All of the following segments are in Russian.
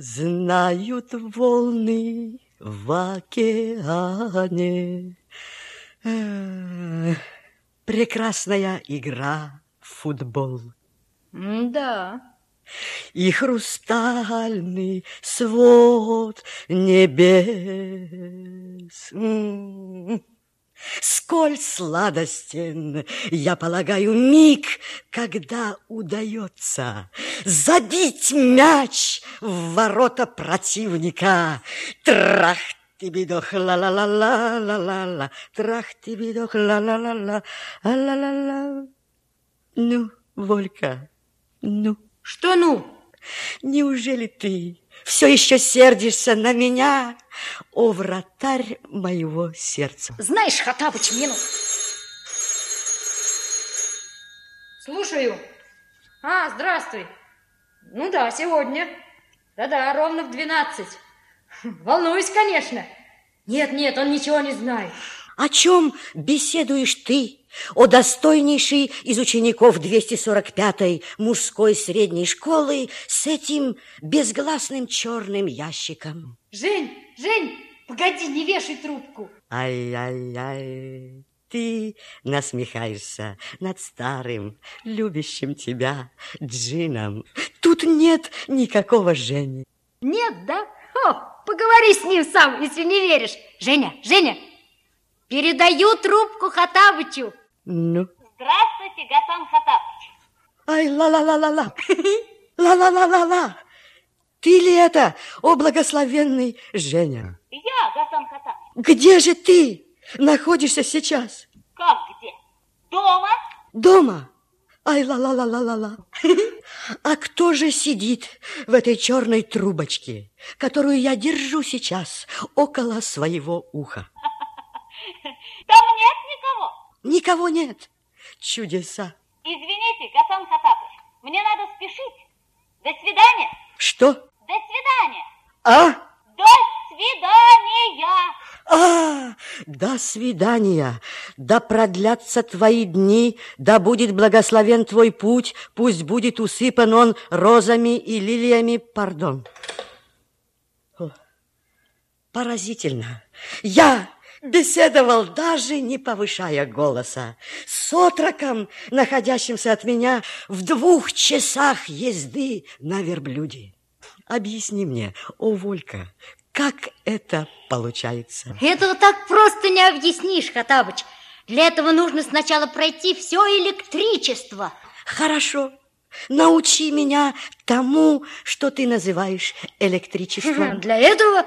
Знают волны в океане. Прекрасная игра в футбол. Да. И хрустальный свод небес. Сколь сладостен, я полагаю, миг, когда удается забить мяч в ворота противника. Трах ты бедох, ла-ла-ла-ла-ла-ла-ла, трах ты бедох, ла-ла-ла-ла, ла-ла-ла. Ну, Волька, ну. Что ну? Неужели ты все еще сердишься на меня, о вратарь моего сердца? Знаешь, Хатабыч, мне... Слушаю. А, здравствуй. Ну да, сегодня. Да-да, ровно в двенадцать. Волнуюсь, конечно. Нет-нет, он ничего не знает. О чем беседуешь ты, о достойнейшей из учеников 245-й мужской средней школы с этим безгласным черным ящиком? Жень, Жень, погоди, не вешай трубку. Ай-яй-яй, ты насмехаешься над старым, любящим тебя Джином. Тут нет никакого Жени. Нет, да? О, поговори с ним сам, если не веришь. Женя, Женя, передаю трубку Хатабычу. Ну? Здравствуйте, Гасан Хатабыч. Ай, ла-ла-ла-ла-ла. Ла-ла-ла-ла-ла. Ты ли это, о благословенный Женя? Я, Гасан Хатабыч. Где же ты находишься сейчас? Как где? Дома? Дома? Ай, ла-ла-ла-ла-ла-ла. А кто же сидит в этой черной трубочке, которую я держу сейчас около своего уха? Там нет никого. Никого нет. Чудеса. Извините, Гасан Хатабыч, мне надо спешить. До свидания. Что? До свидания. А? До свидания. А, до свидания. Да продлятся твои дни, да будет благословен твой путь, пусть будет усыпан он розами и лилиями, пардон. О, поразительно. Я беседовал, даже не повышая голоса, с отроком, находящимся от меня в двух часах езды на верблюде. Объясни мне, о, Волька, как это получается? Этого так просто не объяснишь, Хатабыч. Для этого нужно сначала пройти все электричество. Хорошо. Научи меня тому, что ты называешь электричеством. Для этого,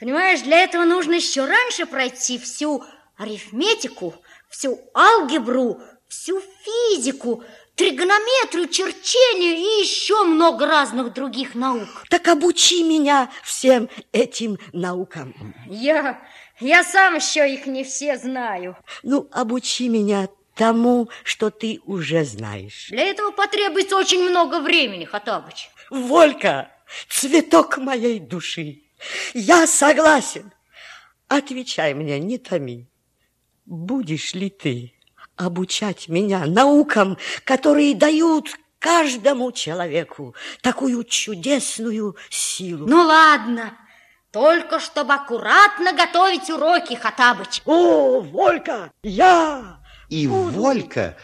понимаешь, для этого нужно еще раньше пройти всю арифметику, всю алгебру, всю физику, тригонометрию, черчение и еще много разных других наук. Так обучи меня всем этим наукам. Я, я сам еще их не все знаю. Ну, обучи меня тому, что ты уже знаешь. Для этого потребуется очень много времени, Хатабыч. Волька, цветок моей души, я согласен. Отвечай мне, не томи. Будешь ли ты обучать меня наукам, которые дают каждому человеку такую чудесную силу? Ну, ладно, только чтобы аккуратно готовить уроки, Хатабыч. О, Волька, я... И Волька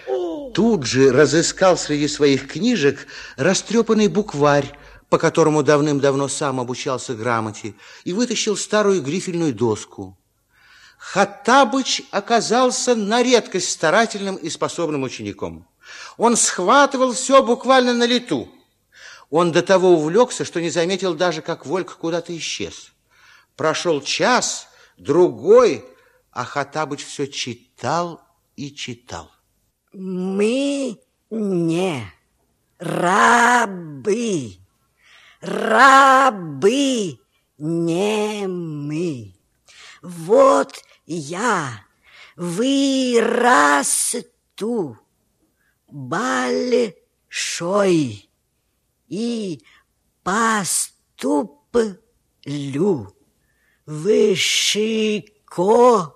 тут же разыскал среди своих книжек растрепанный букварь, по которому давным-давно сам обучался грамоте, и вытащил старую грифельную доску. Хаттабыч оказался на редкость старательным и способным учеником. Он схватывал все буквально на лету. Он до того увлекся, что не заметил даже, как Волька куда-то исчез. Прошел час, другой, а Хаттабыч все читал и читал. Мы не рабы, рабы не мы. Вот я вырасту большой и поступлю в школу.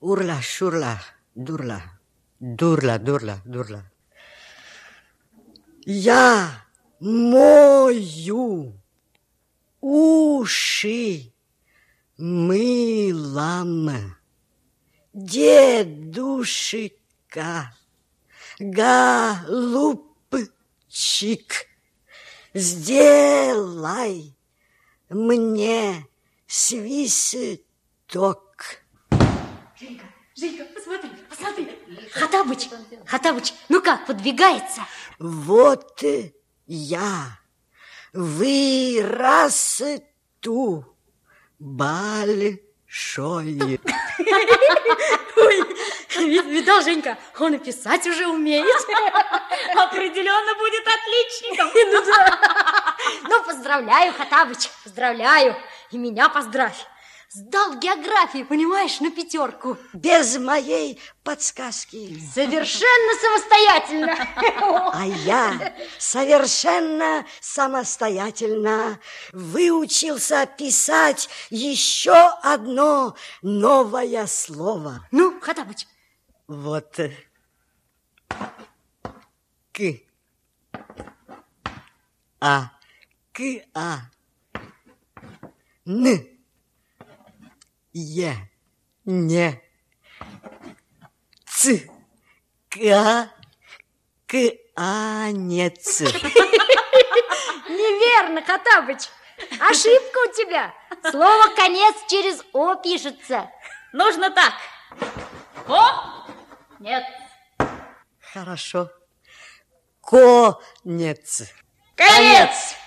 Урла, шурла, дурла, дурла, дурла, дурла. Я мою уши мылом. Дедушка, голубчик, сделай мне свисток. Женька, Женька, посмотри, посмотри. Хатабыч, Хатабыч, ну как, подвигается? Вот я вырасту большой. Ой, видал, Женька, он и писать уже умеет. Определенно будет отличником. Ну. Ну, поздравляю, Хатабыч, поздравляю. И меня поздравь. Сдал географию, понимаешь, на пятерку. Без моей подсказки. Совершенно самостоятельно. А я совершенно самостоятельно выучился писать еще одно новое слово. Ну, Хатабыч. Вот. э, К. А. К. А. Н. Е. Не. Ц. К. К. Анец. Неверно, Хатабыч. Ошибка у тебя. Слово «конец» через «о» пишется. Нужно так. О, нет. Хорошо. Конец. Конец. Ты